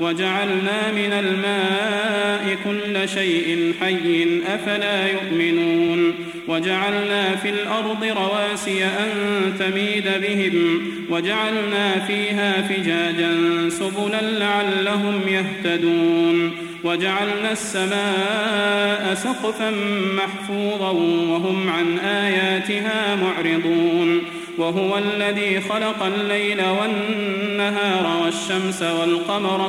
وجعلنا من الماء كل شيء حي أفلا يؤمنون وجعلنا في الأرض رواسي أن تميد بهم وجعلنا فيها فجاجا سبلا لعلهم يهتدون وجعلنا السماء سقفا محفوظا وهم عن آياتها معرضون وهو الذي خلق الليل والنهار والشمس والقمر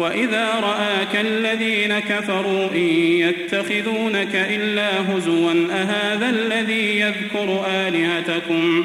وإذا رآك الذين كفروا إن يتخذونك إلا هزوا أهذا الذي يذكر آلهتكم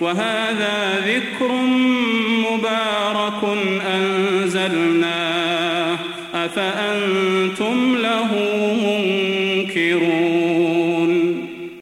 وهذا ذكر مبارك أنزلناه. أفأنتم له